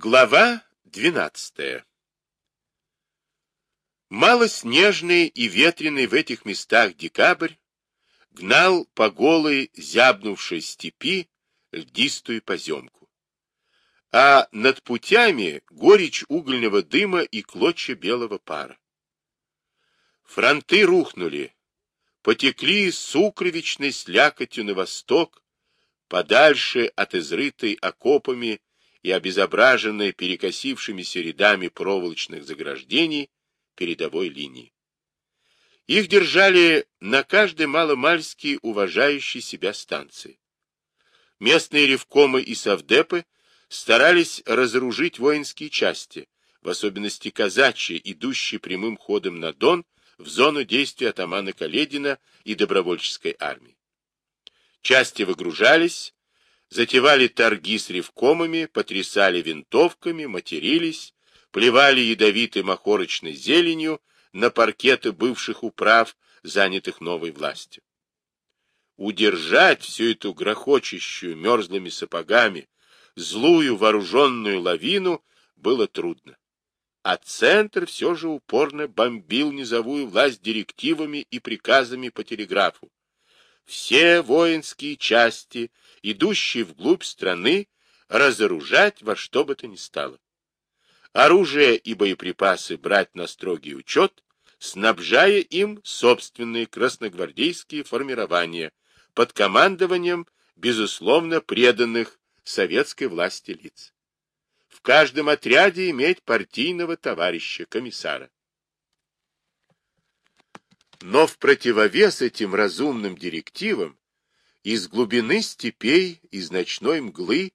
Глава двенадцатая Малоснежный и ветреный в этих местах декабрь гнал по голой, зябнувшей степи льдистую поземку. А над путями горечь угольного дыма и клочья белого пара. Фронты рухнули, потекли сукровичной слякотью на восток, подальше от изрытой окопами и обезображенной перекосившимися рядами проволочных заграждений передовой линии. Их держали на каждой маломальски уважающей себя станции. Местные ревкомы и совдепы старались разоружить воинские части, в особенности казачьи, идущие прямым ходом на Дон в зону действия атамана Каледина и добровольческой армии. Части выгружались, затевали торги с ревкомами, потрясали винтовками, матерились, плевали ядовитой махорочной зеленью на паркеты бывших управ, занятых новой властью. Удержать всю эту грохочущую мерзлыми сапогами злую вооруженную лавину было трудно. А центр все же упорно бомбил низовую власть директивами и приказами по телеграфу. Все воинские части идущие вглубь страны, разоружать во что бы то ни стало. Оружие и боеприпасы брать на строгий учет, снабжая им собственные красногвардейские формирования под командованием, безусловно, преданных советской власти лиц. В каждом отряде иметь партийного товарища, комиссара. Но в противовес этим разумным директивам из глубины степей, из ночной мглы,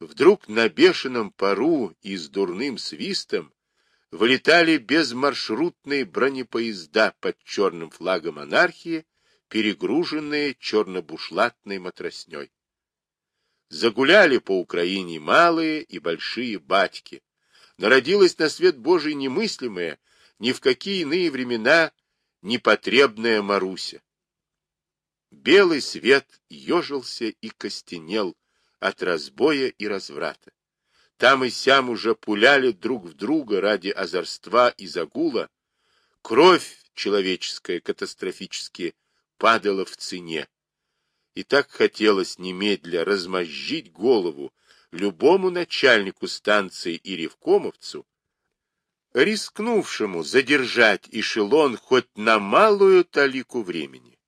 вдруг на бешеном пару и с дурным свистом вылетали безмаршрутные бронепоезда под черным флагом анархии, перегруженные чернобушлатной матросней. Загуляли по Украине малые и большие батьки. Народилась на свет Божий немыслимая, ни в какие иные времена непотребная Маруся. Белый свет ежился и костенел от разбоя и разврата. Там и сям уже пуляли друг в друга ради озорства и загула. Кровь человеческая катастрофически падала в цене. И так хотелось немедля размозжить голову любому начальнику станции и ревкомовцу, рискнувшему задержать эшелон хоть на малую талику времени.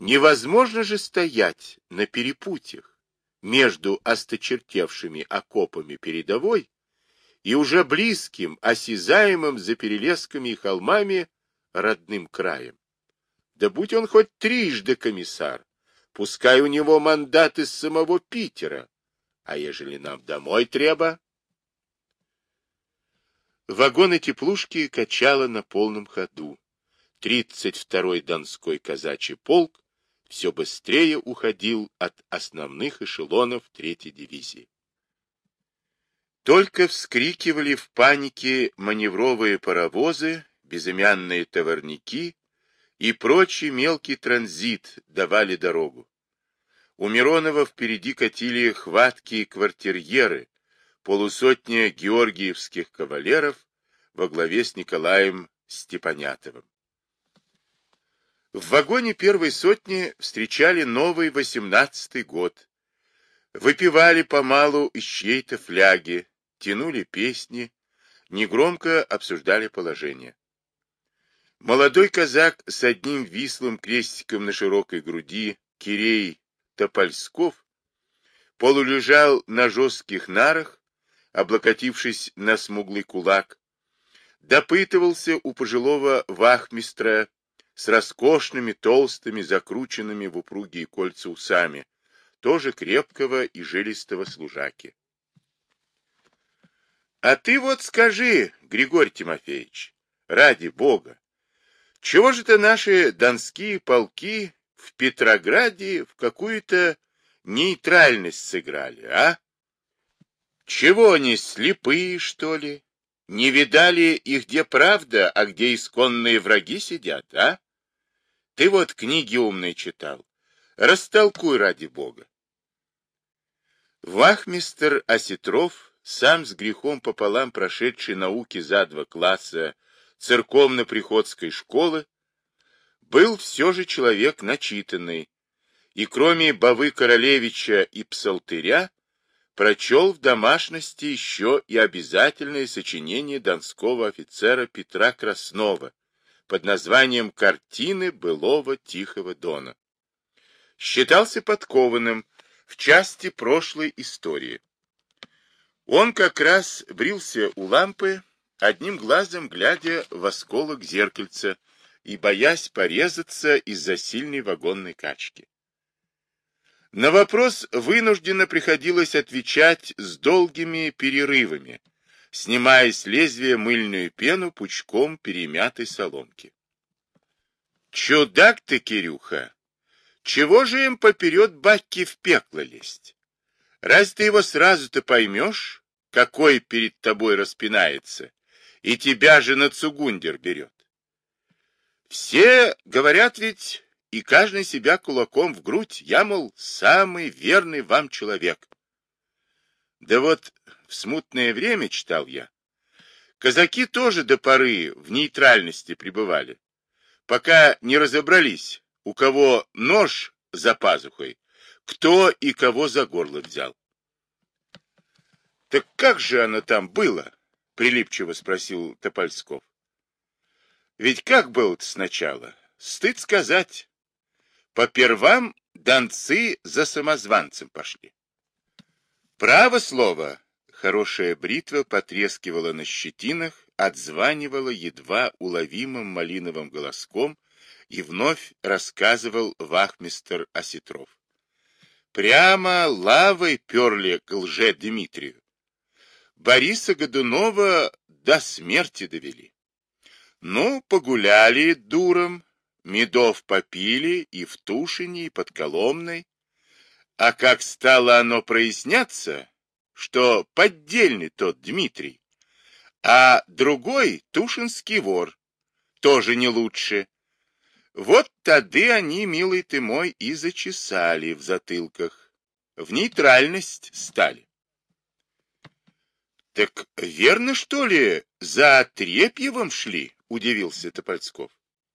Невозможно же стоять на перепутьях между осточертевшими окопами передовой и уже близким, осязаемым за перелесками и холмами родным краем. Да будь он хоть трижды комиссар, пускай у него мандат из самого Питера, а ежели нам домой треба? Вагоны теплушки качало на полном ходу. Тридцать второй Донской казачий полк все быстрее уходил от основных эшелонов третьей дивизии. Только вскрикивали в панике маневровые паровозы, безымянные товарники и прочий мелкий транзит давали дорогу. У Миронова впереди катили хваткие квартирьеры, полусотня георгиевских кавалеров во главе с Николаем Степанятовым. В вагоне первой сотни встречали новый восемнадцатый год. Выпивали помалу из чьей-то фляги, тянули песни, негромко обсуждали положение. Молодой казак с одним вислым крестиком на широкой груди, Кирей Топольсков, полулежал на жестких нарах, облокотившись на смуглый кулак, допытывался у пожилого вахмистра с роскошными, толстыми, закрученными в упругие кольца усами, тоже крепкого и жилистого служаки. — А ты вот скажи, Григорий Тимофеевич, ради бога, чего же-то наши донские полки в Петрограде в какую-то нейтральность сыграли, а? Чего они, слепые, что ли? Не видали их, где правда, а где исконные враги сидят, а? Ты вот книги умные читал. Растолкуй ради бога. Вахмистер Осетров сам с грехом пополам прошедший науки за два класса церковно-приходской школы, был все же человек начитанный, и кроме Бавы Королевича и Псалтыря, прочел в домашности еще и обязательное сочинение донского офицера Петра Краснова под названием «Картины былого Тихого Дона». Считался подкованным в части прошлой истории. Он как раз брился у лампы, одним глазом глядя в осколок зеркальца и боясь порезаться из-за сильной вагонной качки. На вопрос вынужденно приходилось отвечать с долгими перерывами, снимая с лезвия мыльную пену пучком перемятой соломки. «Чудак ты, Кирюха! Чего же им поперед баки в пекло лезть? Раз ты его сразу-то поймешь, какой перед тобой распинается, и тебя же на цугундер берет? Все говорят ведь, и каждый себя кулаком в грудь, я, мол, самый верный вам человек. Да вот в смутное время, читал я, казаки тоже до поры в нейтральности пребывали, пока не разобрались, у кого нож за пазухой, кто и кого за горло взял. Так как же оно там было? Прилипчиво спросил Топольсков. Ведь как было-то сначала? Стыд сказать. По первам донцы за самозванцем пошли. Право слово, хорошая бритва потрескивала на щетинах, отзванивала едва уловимым малиновым голоском и вновь рассказывал вахмистер Осетров. Прямо лавой перли к лже Дмитрию. Бориса Годунова до смерти довели. Ну, погуляли дуром, медов попили и в Тушине, и под Коломной. А как стало оно проясняться, что поддельный тот Дмитрий, а другой тушинский вор, тоже не лучше. Вот тады они, милый ты мой, и зачесали в затылках, в нейтральность стали. — Так верно, что ли, за Трепьевым шли? — удивился Топольсков.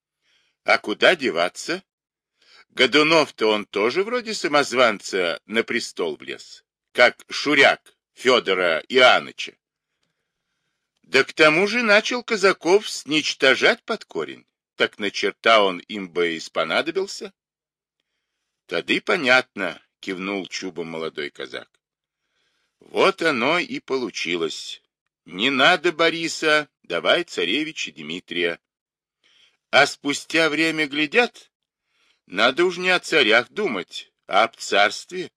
— А куда деваться? Годунов-то он тоже вроде самозванца на престол влез, как Шуряк Федора Иоанныча. Да к тому же начал казаков сничтожать под корень. Так на черта он им бы и спонадобился. Тады понятно, кивнул чубом молодой казак. Вот оно и получилось. Не надо Бориса, давай царевича Дмитрия. А спустя время глядят, надо уж не о царях думать, а об царстве.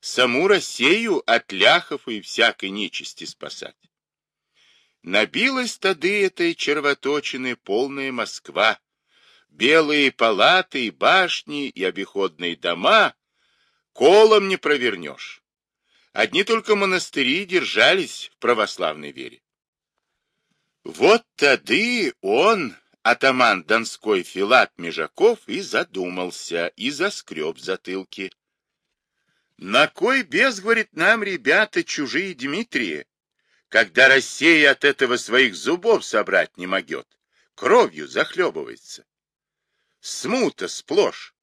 Саму Россию от ляхов и всякой нечисти спасать. Набилась тады этой червоточины полная Москва. Белые палаты и башни и обиходные дома колом не провернешь. Одни только монастыри держались в православной вере. Вот тады он, атаман Донской Филат Межаков, и задумался, и заскреб затылки. На кой без, говорит нам, ребята, чужие Дмитрии, когда Россия от этого своих зубов собрать не могет, кровью захлебывается. Смута сплошь.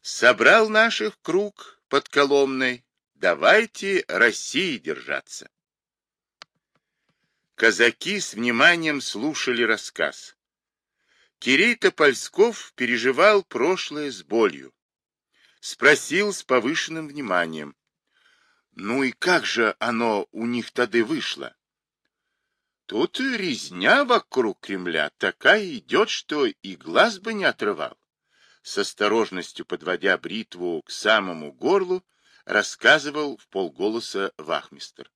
Собрал наших круг под Коломной, Давайте России держаться. Казаки с вниманием слушали рассказ. Кирей Топольсков переживал прошлое с болью. Спросил с повышенным вниманием. Ну и как же оно у них тогда вышло? Тут резня вокруг Кремля такая идет, что и глаз бы не отрывал. С осторожностью подводя бритву к самому горлу, рассказывал в полголоса вахмистр.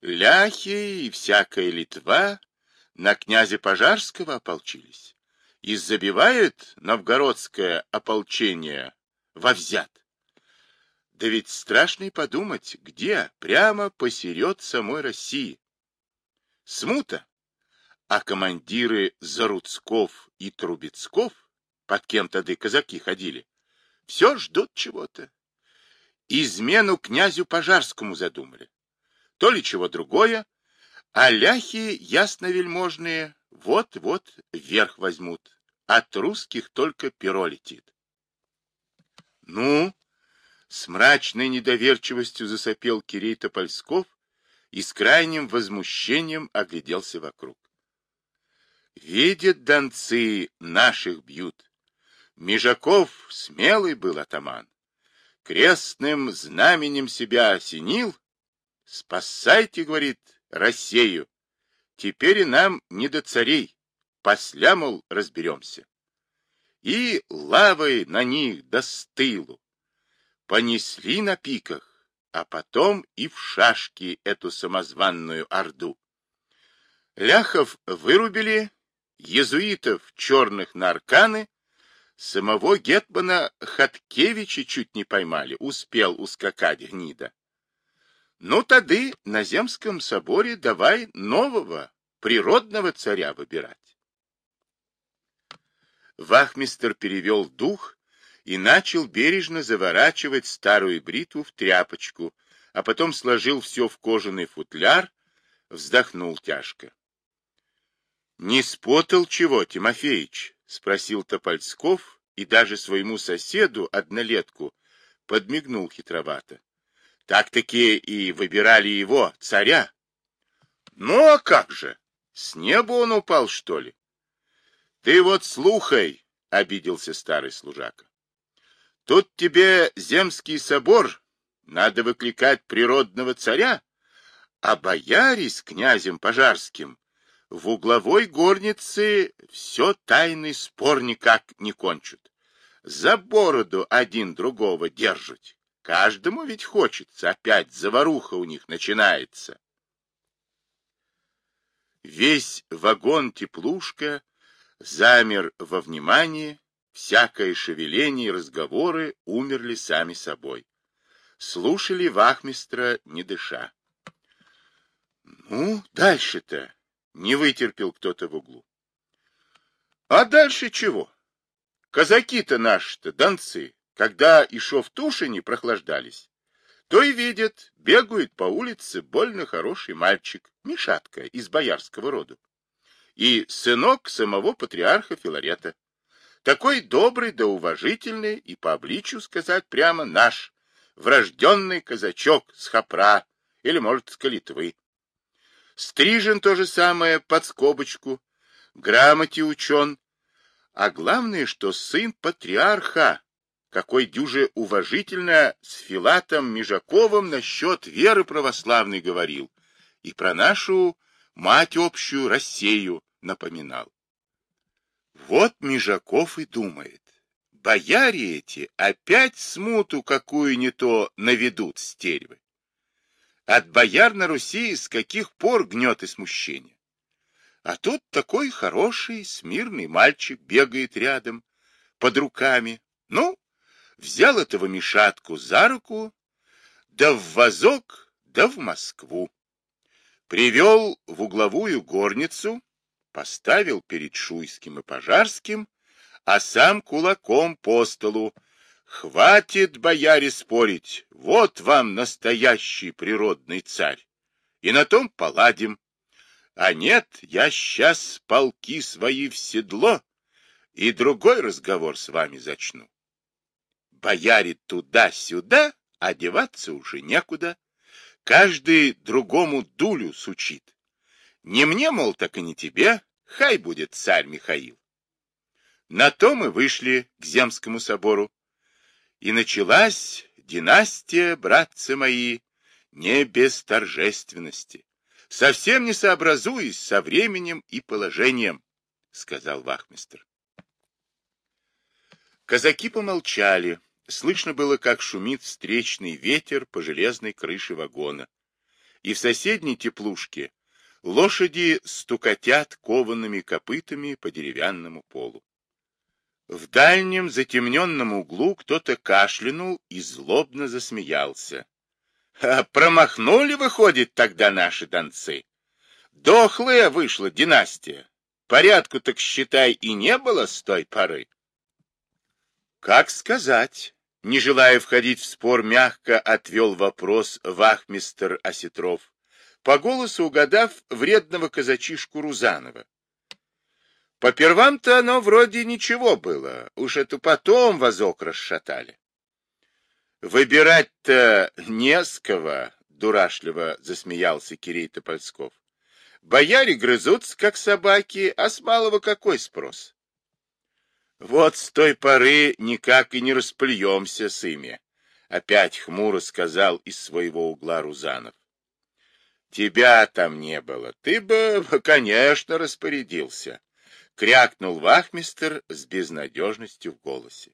Ляхи и всякая Литва на князя Пожарского ополчились и забивают новгородское ополчение во взят. Да ведь страшно и подумать, где, прямо посеред самой России. Смута, а командиры Заруцков и Трубецков, под кем тогда казаки ходили, все ждут чего-то. Измену князю Пожарскому задумали. То ли чего другое, а ляхи ясновельможные вот-вот вверх возьмут. От русских только перо летит. Ну, с мрачной недоверчивостью засопел Кирей Топольсков и с крайним возмущением огляделся вокруг. Видят донцы, наших бьют. Межаков смелый был атаман. Крестным знаменем себя осенил. Спасайте, говорит, Россию. Теперь и нам не до царей. Посля, мол, разберемся. И лавой на них достылу. Понесли на пиках, а потом и в шашки эту самозванную орду. Ляхов вырубили, езуитов черных на арканы, самого Гетмана Хаткевича чуть не поймали, успел ускакать гнида. Ну, тады на Земском соборе давай нового, природного царя выбирать. Вахмистер перевел дух и начал бережно заворачивать старую бритву в тряпочку, а потом сложил все в кожаный футляр, вздохнул тяжко. — Не спотал чего, Тимофеич? — спросил Топольсков и даже своему соседу, однолетку, подмигнул хитровато. Так-таки и выбирали его, царя. Ну, а как же? С неба он упал, что ли? Ты вот слухай, — обиделся старый служака. Тут тебе земский собор, надо выкликать природного царя, а бояре с князем Пожарским в угловой горнице все тайный спор никак не кончат. За бороду один другого держат. Каждому ведь хочется, опять заваруха у них начинается. Весь вагон-теплушка замер во внимании, всякое шевеление и разговоры умерли сами собой. Слушали вахмистра, не дыша. Ну, дальше-то не вытерпел кто-то в углу. А дальше чего? Казаки-то наши-то, донцы, когда и в Тушине прохлаждались, то и видят, бегает по улице больно хороший мальчик, Мишатка из боярского роду, и сынок самого патриарха Филарета. Такой добрый да уважительный и по обличию сказать прямо наш, врожденный казачок с Хапра или, может, с Калитвы. Стрижен то же самое под скобочку, грамоте учен, а главное, что сын патриарха, какой дюже уважительно с Филатом Межаковым насчет веры православной говорил и про нашу мать общую Россию напоминал. Вот Межаков и думает, бояре эти опять смуту какую не то наведут стервы. От бояр на Руси с каких пор гнет и смущение. А тут такой хороший, смирный мальчик бегает рядом, под руками. Ну, взял этого Мишатку за руку, да в вазок, да в Москву. Привел в угловую горницу, поставил перед Шуйским и Пожарским, а сам кулаком по столу. Хватит, бояре, спорить, вот вам настоящий природный царь. И на том поладим. А нет, я сейчас полки свои в седло и другой разговор с вами зачну бояре туда-сюда, одеваться уже некуда. Каждый другому дулю сучит. Не мне, мол, так и не тебе, хай будет царь Михаил. На то мы вышли к Земскому собору. И началась династия, братцы мои, не без торжественности, совсем не сообразуясь со временем и положением, сказал вахмистр. Казаки помолчали, Слышно было, как шумит встречный ветер по железной крыше вагона. И в соседней теплушке лошади стукотят коваными копытами по деревянному полу. В дальнем затемненном углу кто-то кашлянул и злобно засмеялся. А промахнули, выходит, тогда наши донцы. Дохлая вышла династия. Порядку, так считай, и не было с той поры. Как сказать? Не желая входить в спор, мягко отвел вопрос вахмистер Осетров, по голосу угадав вредного казачишку Рузанова. По первам-то оно вроде ничего было, уж это потом вазок расшатали. Выбирать-то не с кого, дурашливо засмеялся Кирей Топольсков. Бояре грызутся, как собаки, а с малого какой спрос? Вот с той поры никак и не расплюемся с ими, опять хмуро сказал из своего угла Рузанов. Тебя там не было, ты бы, конечно, распорядился, крякнул вахмистер с безнадежностью в голосе.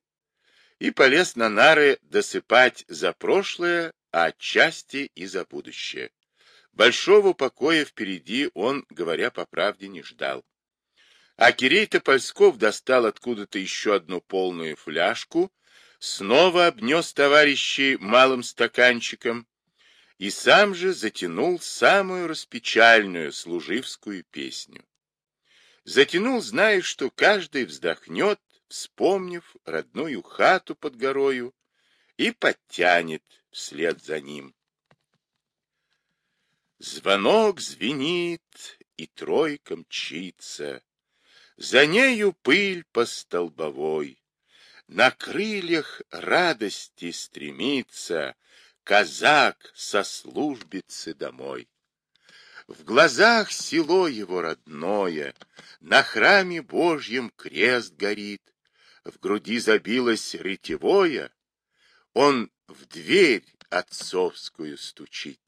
И полез на нары досыпать за прошлое, а отчасти и за будущее. Большого покоя впереди он, говоря по правде, не ждал. А Кирей Топольсков достал откуда-то еще одну полную фляжку, снова обнес товарищей малым стаканчиком и сам же затянул самую распечальную служивскую песню. Затянул, зная, что каждый вздохнет, вспомнив родную хату под горою, и подтянет вслед за ним. Звонок звенит, и тройка мчится. За нею пыль по столбовой. На крыльях радости стремится Казак со службицы домой. В глазах село его родное, На храме Божьем крест горит, В груди забилось ретевое, Он в дверь отцовскую стучит.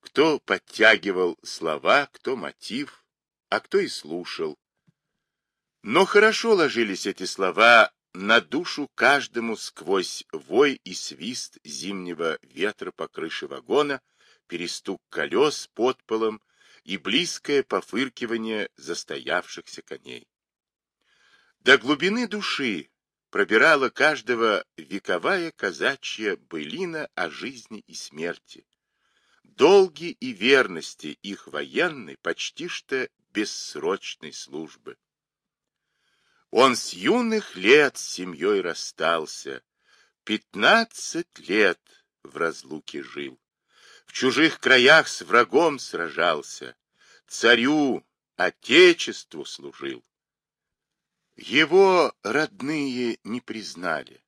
Кто подтягивал слова, кто мотив, а кто и слушал. Но хорошо ложились эти слова на душу каждому сквозь вой и свист зимнего ветра по крыше вагона, перестук колес под полом и близкое пофыркивание застоявшихся коней. До глубины души пробирала каждого вековая казачья былина о жизни и смерти, долги и верности их военной, почти что бессрочной службы. Он с юных лет с семьей расстался, пятнадцать лет в разлуке жил, в чужих краях с врагом сражался, царю, отечеству служил. Его родные не признали.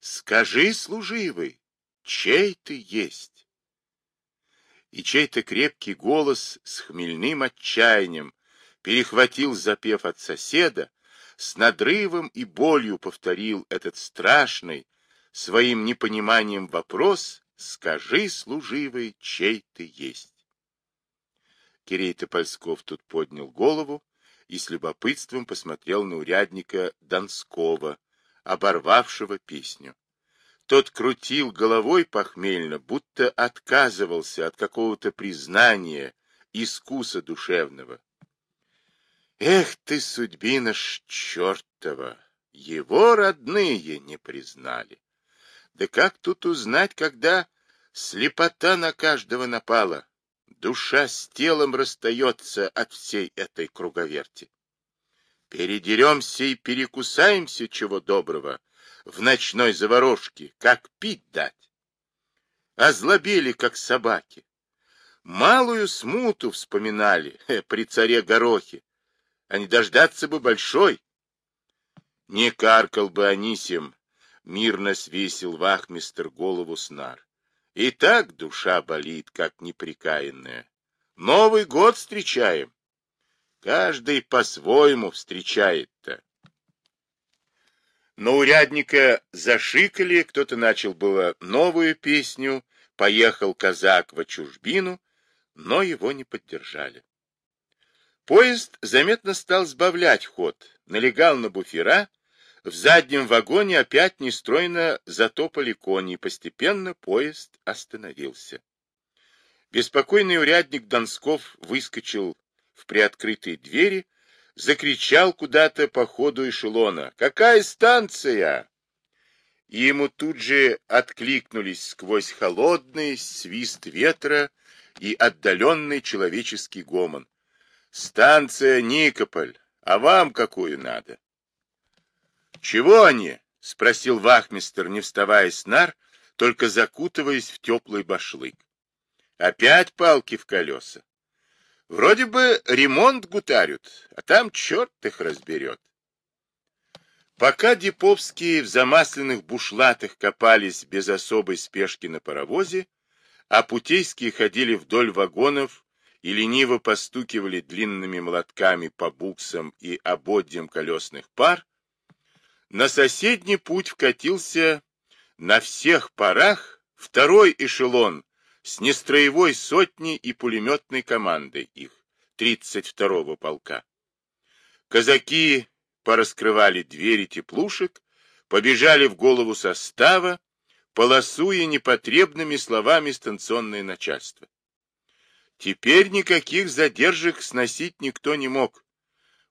Скажи, служивый, чей ты есть? И чей-то крепкий голос с хмельным отчаянием перехватил запев от соседа, с надрывом и болью повторил этот страшный, своим непониманием вопрос «Скажи, служивый, чей ты есть?» Кирей Топольсков тут поднял голову и с любопытством посмотрел на урядника Донского, оборвавшего песню. Тот крутил головой похмельно, будто отказывался от какого-то признания, искуса душевного. Эх ты, судьбина ж чертова! Его родные не признали. Да как тут узнать, когда слепота на каждого напала? Душа с телом расстается от всей этой круговерти. Передеремся и перекусаемся чего доброго, в ночной заварушке, как пить дать. Озлобели, как собаки. Малую смуту вспоминали э, при царе Горохе, а не дождаться бы большой. Не каркал бы Анисим, мирно свесил вахмистр голову снар. И так душа болит, как неприкаянная. Новый год встречаем. Каждый по-своему встречает-то. Но урядника зашикали, кто-то начал было новую песню, поехал казак во чужбину, но его не поддержали. Поезд заметно стал сбавлять ход, налегал на буфера, в заднем вагоне опять нестройно затопали кони, и постепенно поезд остановился. Беспокойный урядник Донсков выскочил в приоткрытые двери, закричал куда-то по ходу эшелона. «Какая станция?» И ему тут же откликнулись сквозь холодный свист ветра и отдаленный человеческий гомон. «Станция Никополь, а вам какую надо?» «Чего они?» — спросил вахмистер, не вставая с нар, только закутываясь в теплый башлык. Опять палки в колеса. Вроде бы ремонт гутарют, а там черт их разберет. Пока Диповские в замасленных бушлатах копались без особой спешки на паровозе, а путейские ходили вдоль вагонов и лениво постукивали длинными молотками по буксам и ободьям колесных пар, на соседний путь вкатился на всех парах второй эшелон с нестроевой сотней и пулеметной командой их, 32-го полка. Казаки пораскрывали двери теплушек, побежали в голову состава, полосуя непотребными словами станционное начальство. Теперь никаких задержек сносить никто не мог.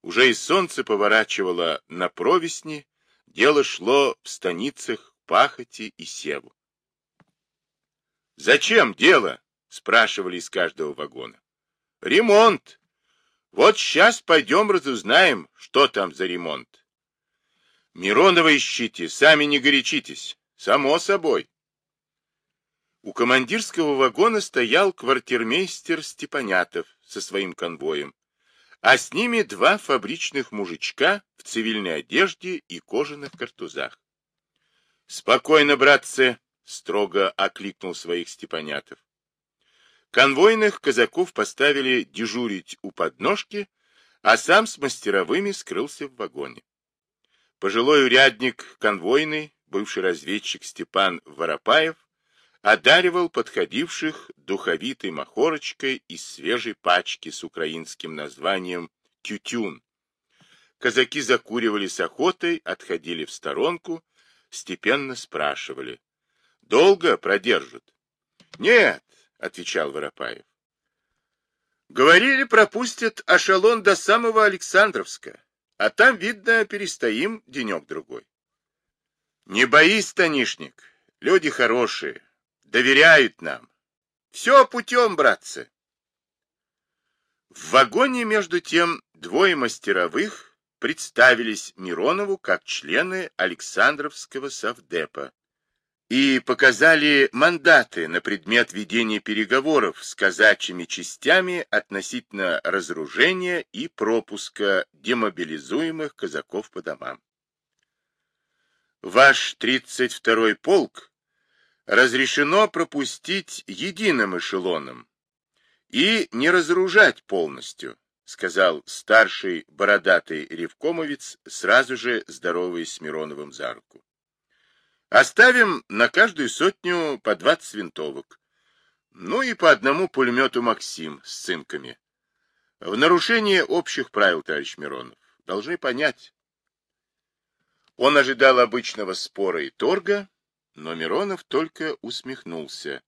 Уже и солнце поворачивало на провесни, дело шло в станицах Пахоти и Севу. «Зачем дело?» — спрашивали из каждого вагона. «Ремонт. Вот сейчас пойдем разузнаем, что там за ремонт». «Миронова ищите, сами не горячитесь. Само собой». У командирского вагона стоял квартирмейстер Степанятов со своим конвоем, а с ними два фабричных мужичка в цивильной одежде и кожаных картузах. «Спокойно, братцы!» — строго окликнул своих Степанятов. Конвойных казаков поставили дежурить у подножки, а сам с мастеровыми скрылся в вагоне. Пожилой урядник конвойный, бывший разведчик Степан Воропаев, одаривал подходивших духовитой махорочкой из свежей пачки с украинским названием «Тютюн». Казаки закуривали с охотой, отходили в сторонку, степенно спрашивали, Долго продержат? Нет, отвечал Воропаев. Говорили, пропустят эшелон до самого Александровска, а там, видно, перестоим денек-другой. Не боись, Станишник, люди хорошие, доверяют нам. Все путем, братцы. В вагоне, между тем, двое мастеровых представились Миронову как члены Александровского совдепа и показали мандаты на предмет ведения переговоров с казачьими частями относительно разоружения и пропуска демобилизуемых казаков по домам. Ваш 32-й полк разрешено пропустить единым эшелоном и не разоружать полностью, сказал старший бородатый ревкомовец, сразу же здороваясь с Мироновым за руку. Оставим на каждую сотню по 20 винтовок. Ну и по одному пулемету «Максим» с цинками. В нарушение общих правил, товарищ Миронов, должны понять. Он ожидал обычного спора и торга, но Миронов только усмехнулся,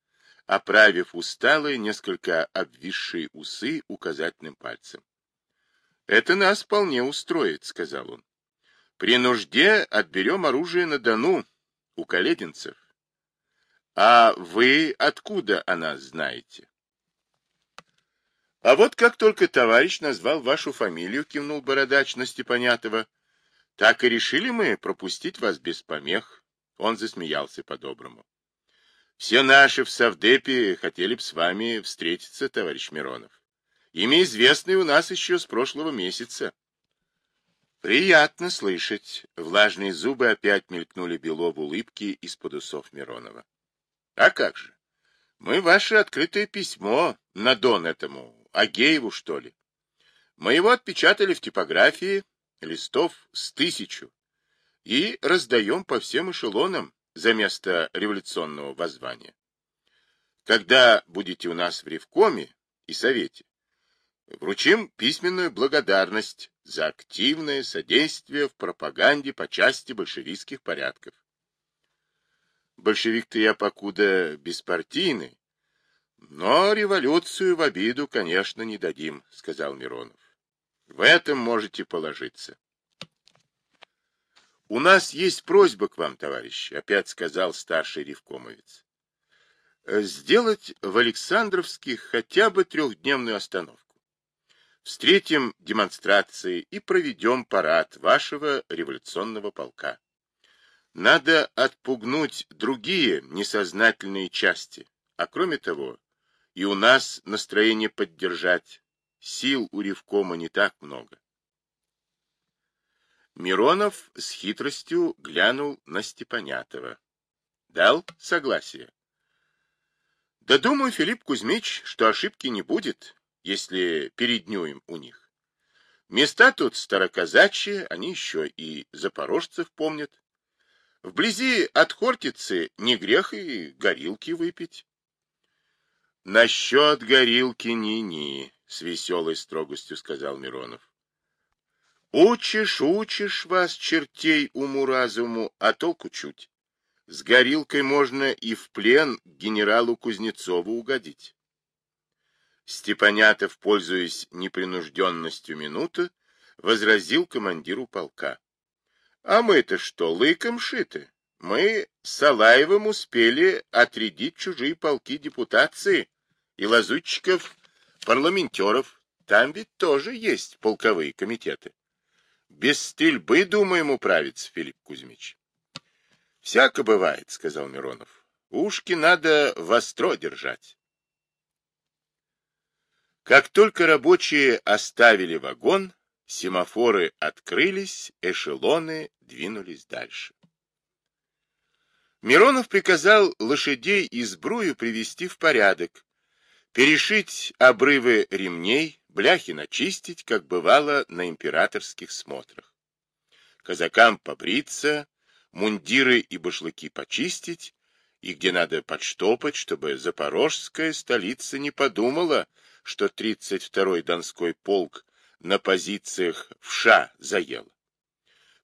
оправив усталые, несколько обвисшие усы указательным пальцем. — Это нас вполне устроит, — сказал он. — При нужде отберем оружие на Дону, у калединцев. А вы откуда о нас знаете? А вот как только товарищ назвал вашу фамилию, кивнул бородач на Степанятова, так и решили мы пропустить вас без помех. Он засмеялся по-доброму. Все наши в Савдепе хотели бы с вами встретиться, товарищ Миронов. Имя известное у нас еще с прошлого месяца. Приятно слышать. Влажные зубы опять мелькнули бело в улыбке из-под усов Миронова. А как же? Мы ваше открытое письмо на Дон этому, Агееву, что ли? Мы его отпечатали в типографии, листов с тысячу, и раздаем по всем эшелонам за место революционного воззвания. Когда будете у нас в Ревкоме и Совете, Вручим письменную благодарность за активное содействие в пропаганде по части большевистских порядков. Большевик-то я покуда беспартийный, но революцию в обиду, конечно, не дадим, сказал Миронов. В этом можете положиться. У нас есть просьба к вам, товарищи, опять сказал старший ревкомовец. Сделать в Александровских хотя бы трехдневную остановку. Встретим демонстрации и проведем парад вашего революционного полка. Надо отпугнуть другие несознательные части, а кроме того, и у нас настроение поддержать. Сил у Ревкома не так много. Миронов с хитростью глянул на Степанятова. Дал согласие. Да думаю, Филипп Кузьмич, что ошибки не будет, если переднюем у них. Места тут староказачьи, они еще и запорожцев помнят. Вблизи от Хортицы не грех и горилки выпить. Насчет горилки ни-ни, с веселой строгостью сказал Миронов. Учишь, учишь вас, чертей, уму-разуму, а толку чуть. С горилкой можно и в плен генералу Кузнецову угодить. Степанятов, пользуясь непринужденностью минуты, возразил командиру полка. — А мы-то что, лыком шиты? Мы с Алаевым успели отрядить чужие полки депутации и лазутчиков парламентеров. Там ведь тоже есть полковые комитеты. Без стрельбы, думаем, управиться, Филипп Кузьмич. Всяко бывает, сказал Миронов. Ушки надо востро держать. Как только рабочие оставили вагон, семафоры открылись, эшелоны двинулись дальше. Миронов приказал лошадей и сбрую привести в порядок, перешить обрывы ремней, бляхи начистить, как бывало на императорских смотрах. Казакам побриться, мундиры и башлыки почистить, и где надо подштопать, чтобы запорожская столица не подумала, что 32-й Донской полк на позициях в ша заел.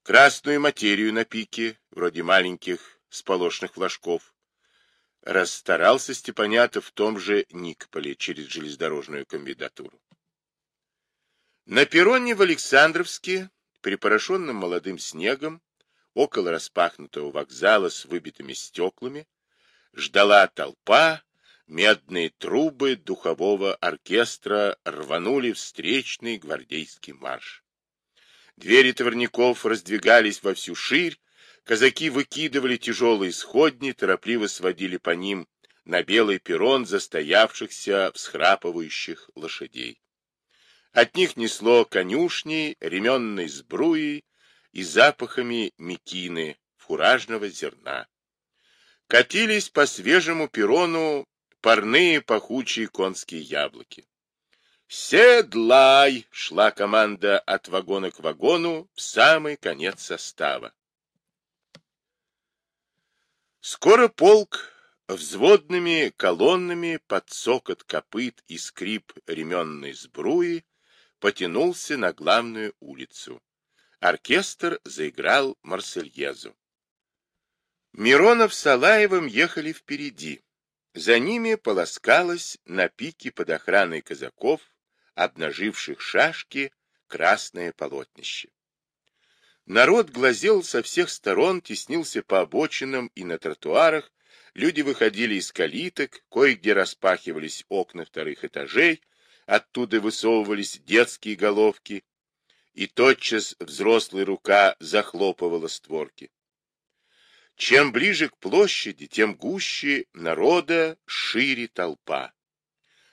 Красную материю на пике, вроде маленьких сполошных флажков, расстарался Степанятов в том же Никполе через железнодорожную комбинатуру. На перроне в Александровске, припорошенном молодым снегом, около распахнутого вокзала с выбитыми стеклами, ждала толпа, медные трубы духового оркестра рванули встречный гвардейский марш. Двери товарников раздвигались во всю ширь, казаки выкидывали тяжелые сходни, торопливо сводили по ним на белый перрон застоявшихся всхрапывающих лошадей. От них несло конюшней, ременной сбруей, и запахами мекины, фуражного зерна. Катились по свежему перрону парные пахучие конские яблоки. «Седлай!» — шла команда от вагона к вагону в самый конец состава. Скоро полк взводными колоннами под цокот копыт и скрип ременной сбруи потянулся на главную улицу. Оркестр заиграл Марсельезу. Миронов с Алаевым ехали впереди. За ними полоскалось на пике под охраной казаков, обнаживших шашки, красное полотнище. Народ глазел со всех сторон, теснился по обочинам и на тротуарах, люди выходили из калиток, кое-где распахивались окна вторых этажей, оттуда высовывались детские головки, и тотчас взрослая рука захлопывала створки. Чем ближе к площади, тем гуще народа, шире толпа.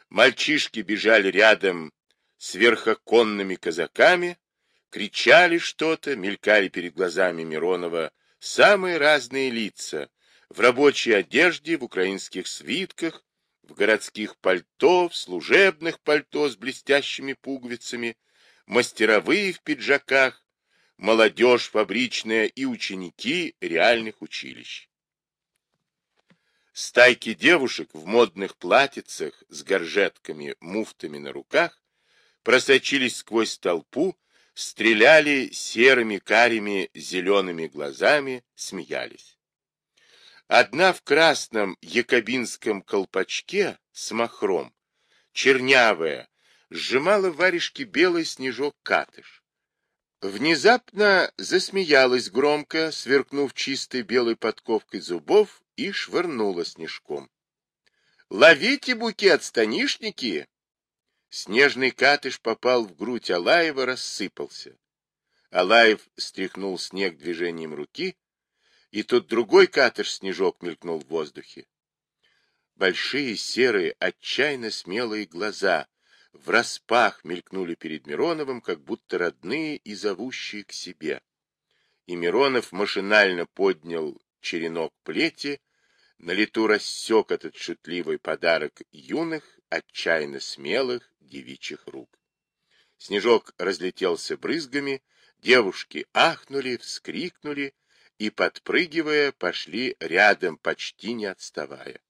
Мальчишки бежали рядом с верхоконными казаками, кричали что-то, мелькали перед глазами Миронова самые разные лица, в рабочей одежде, в украинских свитках, в городских пальто, в служебных пальто с блестящими пуговицами, мастеровые в пиджаках, молодежь фабричная и ученики реальных училищ. Стайки девушек в модных платьицах с горжетками, муфтами на руках просочились сквозь толпу, стреляли серыми карими зелеными глазами, смеялись. Одна в красном якобинском колпачке с махром, чернявая, сжимала в варежке белый снежок-катыш. Внезапно засмеялась громко, сверкнув чистой белой подковкой зубов, и швырнула снежком. «Ловите букет, станишники!» Снежный катыш попал в грудь Алаева, рассыпался. Алаев стряхнул снег движением руки, и тут другой катыш-снежок мелькнул в воздухе. Большие серые, отчаянно смелые глаза в распах мелькнули перед Мироновым, как будто родные и зовущие к себе. И Миронов машинально поднял черенок плети, на лету рассек этот шутливый подарок юных, отчаянно смелых девичьих рук. Снежок разлетелся брызгами, девушки ахнули, вскрикнули и, подпрыгивая, пошли рядом, почти не отставая. —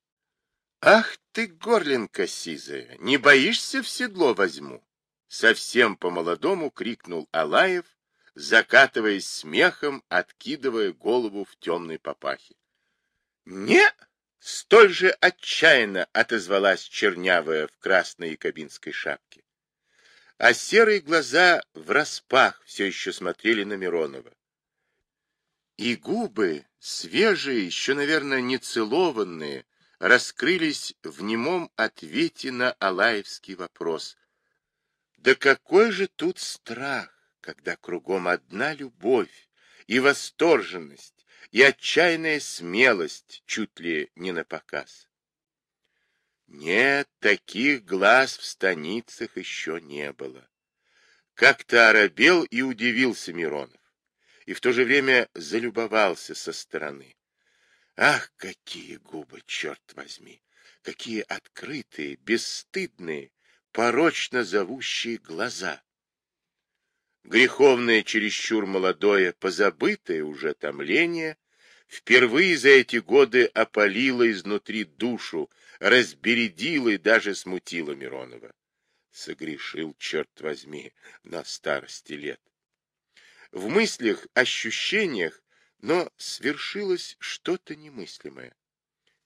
Ах ты, горлинка сизая, не боишься в седло возьму? Совсем по-молодому крикнул Алаев, закатываясь смехом, откидывая голову в темной папахе. — Не! — столь же отчаянно отозвалась чернявая в красной якобинской шапке а серые глаза в распах все еще смотрели на Миронова. И губы, свежие, еще, наверное, не целованные, раскрылись в немом ответе на Алаевский вопрос. Да какой же тут страх, когда кругом одна любовь и восторженность, и отчаянная смелость чуть ли не на показ. Нет, таких глаз в станицах еще не было. Как-то оробел и удивился Миронов, и в то же время залюбовался со стороны. Ах, какие губы, черт возьми! Какие открытые, бесстыдные, порочно зовущие глаза! Греховное, чересчур молодое, позабытое уже томление впервые за эти годы опалило изнутри душу, разбередила и даже смутила Миронова. Согрешил, черт возьми, на старости лет. В мыслях, ощущениях, но свершилось что-то немыслимое.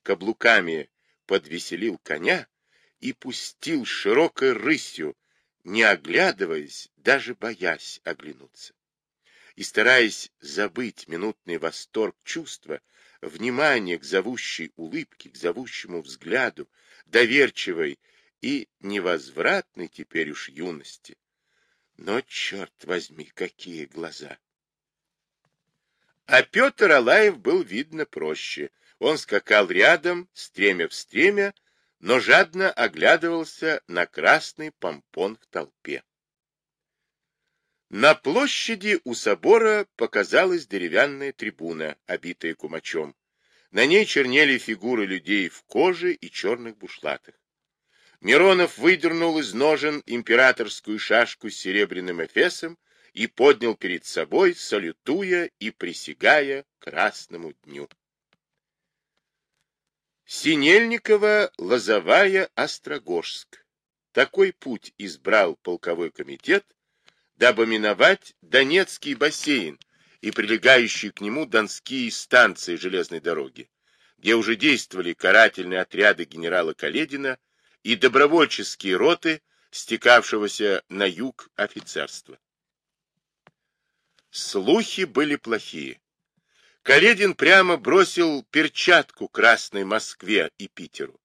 Каблуками подвеселил коня и пустил широкой рысью, не оглядываясь, даже боясь оглянуться. И стараясь забыть минутный восторг чувства, внимание к зовущей улыбке, к зовущему взгляду, доверчивой и невозвратной теперь уж юности. Но, черт возьми, какие глаза! А Петр Алаев был, видно, проще. Он скакал рядом, стремя в стремя, но жадно оглядывался на красный помпон в толпе. На площади у собора показалась деревянная трибуна, обитая кумачом. На ней чернели фигуры людей в коже и черных бушлатах. Миронов выдернул из ножен императорскую шашку с серебряным эфесом и поднял перед собой, салютуя и присягая красному дню. Синельникова, Лозовая, Острогожск. Такой путь избрал полковой комитет дабы миновать Донецкий бассейн и прилегающие к нему донские станции железной дороги, где уже действовали карательные отряды генерала Каледина и добровольческие роты, стекавшегося на юг офицерства. Слухи были плохие. Каледин прямо бросил перчатку Красной Москве и Питеру,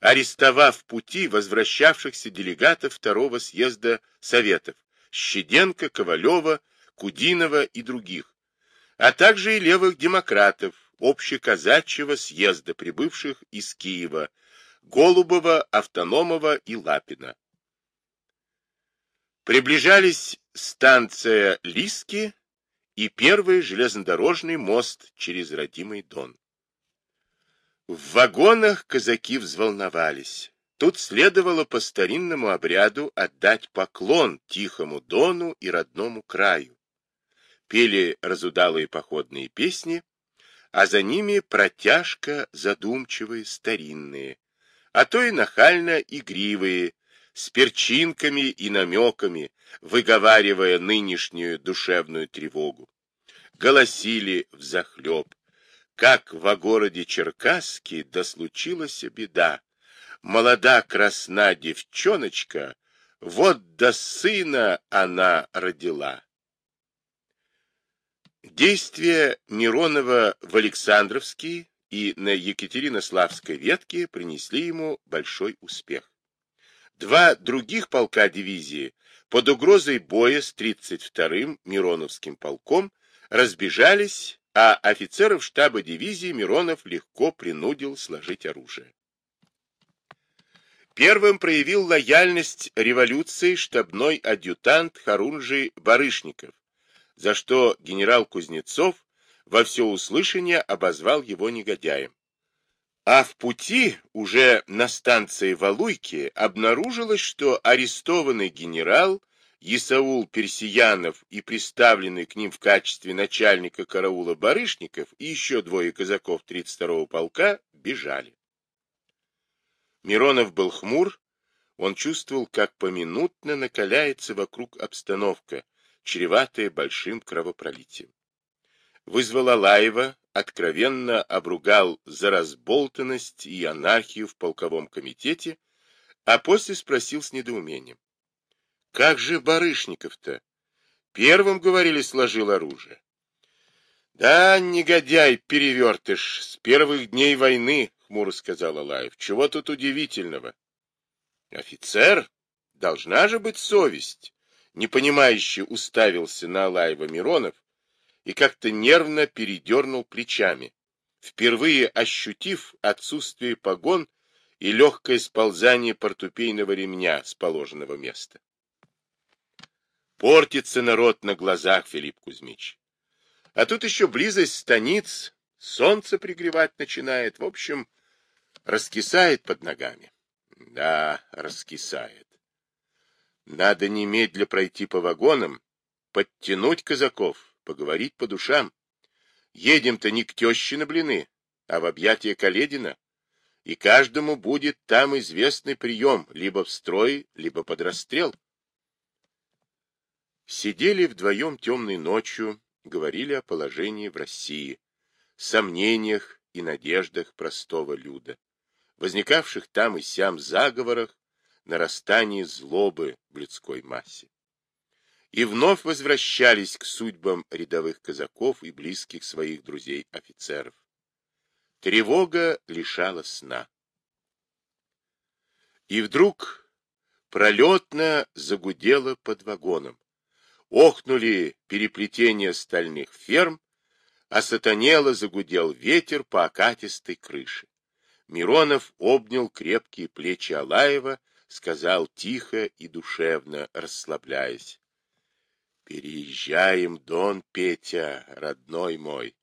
арестовав пути возвращавшихся делегатов второго съезда Советов, Щеденко, Ковалева, Кудинова и других, а также и левых демократов общеказачьего съезда, прибывших из Киева, Голубова, Автономова и Лапина. Приближались станция Лиски и первый железнодорожный мост через родимый Дон. В вагонах казаки взволновались. Тут следовало по старинному обряду отдать поклон Тихому Дону и родному краю. Пели разудалые походные песни, а за ними протяжка задумчивые старинные, а то и нахально игривые, с перчинками и намеками, выговаривая нынешнюю душевную тревогу. Голосили взахлеб, как во городе Черкасске да случилась беда, молода красна девчоночка, вот до сына она родила. Действия Миронова в Александровске и на Екатеринославской ветке принесли ему большой успех. Два других полка дивизии под угрозой боя с 32-м Мироновским полком разбежались, а офицеров штаба дивизии Миронов легко принудил сложить оружие. Первым проявил лояльность революции штабной адъютант Харунжий Барышников, за что генерал Кузнецов во всеуслышание обозвал его негодяем. А в пути, уже на станции Валуйки, обнаружилось, что арестованный генерал Исаул Персиянов и приставленный к ним в качестве начальника караула Барышников и еще двое казаков 32-го полка бежали. Миронов был хмур, он чувствовал, как поминутно накаляется вокруг обстановка, чреватая большим кровопролитием. Вызвал Алаева, откровенно обругал за разболтанность и анархию в полковом комитете, а после спросил с недоумением. Как же Барышников-то? Первым, говорили, сложил оружие. Да, негодяй, перевертыш, с первых дней войны, хмуро сказал Алаев. Чего тут удивительного? Офицер? Должна же быть совесть. Непонимающе уставился на Алаева Миронов и как-то нервно передернул плечами, впервые ощутив отсутствие погон и легкое сползание портупейного ремня с положенного места. Портится народ на глазах, Филипп Кузьмич. А тут еще близость станиц, солнце пригревать начинает. В общем, Раскисает под ногами. Да, раскисает. Надо немедля пройти по вагонам, подтянуть казаков, поговорить по душам. Едем-то не к теще на блины, а в объятия Каледина, и каждому будет там известный прием, либо в строй, либо под расстрел. Сидели вдвоем темной ночью, говорили о положении в России, сомнениях и надеждах простого люда возникавших там и сям заговорах, нарастании злобы в людской массе. И вновь возвращались к судьбам рядовых казаков и близких своих друзей-офицеров. Тревога лишала сна. И вдруг пролетно загудело под вагоном. Охнули переплетения стальных ферм, а сатанело загудел ветер по окатистой крыше. Миронов обнял крепкие плечи Алаева, сказал тихо и душевно, расслабляясь. Переезжаем, Дон Петя, родной мой,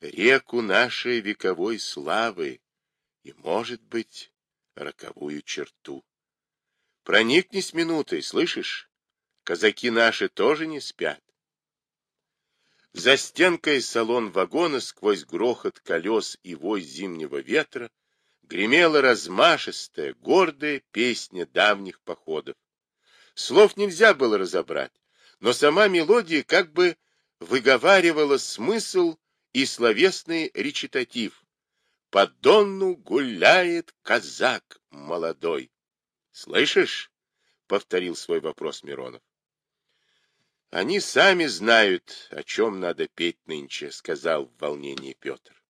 реку нашей вековой славы и, может быть, роковую черту. Проникнись минутой, слышишь? Казаки наши тоже не спят. За стенкой салон вагона сквозь грохот колес и вой зимнего ветра гремела размашистая, гордая песня давних походов. Слов нельзя было разобрать, но сама мелодия как бы выговаривала смысл и словесный речитатив. «По Донну гуляет казак молодой». «Слышишь?» — повторил свой вопрос Миронов. «Они сами знают, о чем надо петь нынче», — сказал в волнении Петр.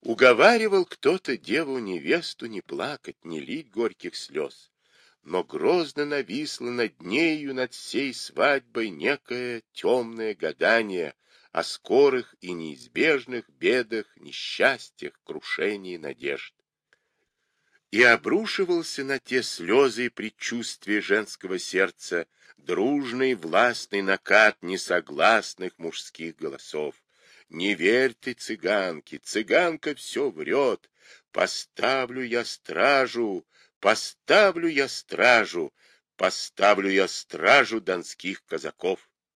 Уговаривал кто-то деву-невесту не плакать, не лить горьких слез. Но грозно нависло над нею, над всей свадьбой, некое темное гадание о скорых и неизбежных бедах, несчастьях, крушении надежд. И обрушивался на те слезы и предчувствия женского сердца дружный властный накат несогласных мужских голосов. Не верь ты цыганке, цыганка все врет. Поставлю я стражу, поставлю я стражу, поставлю я стражу донских казаков.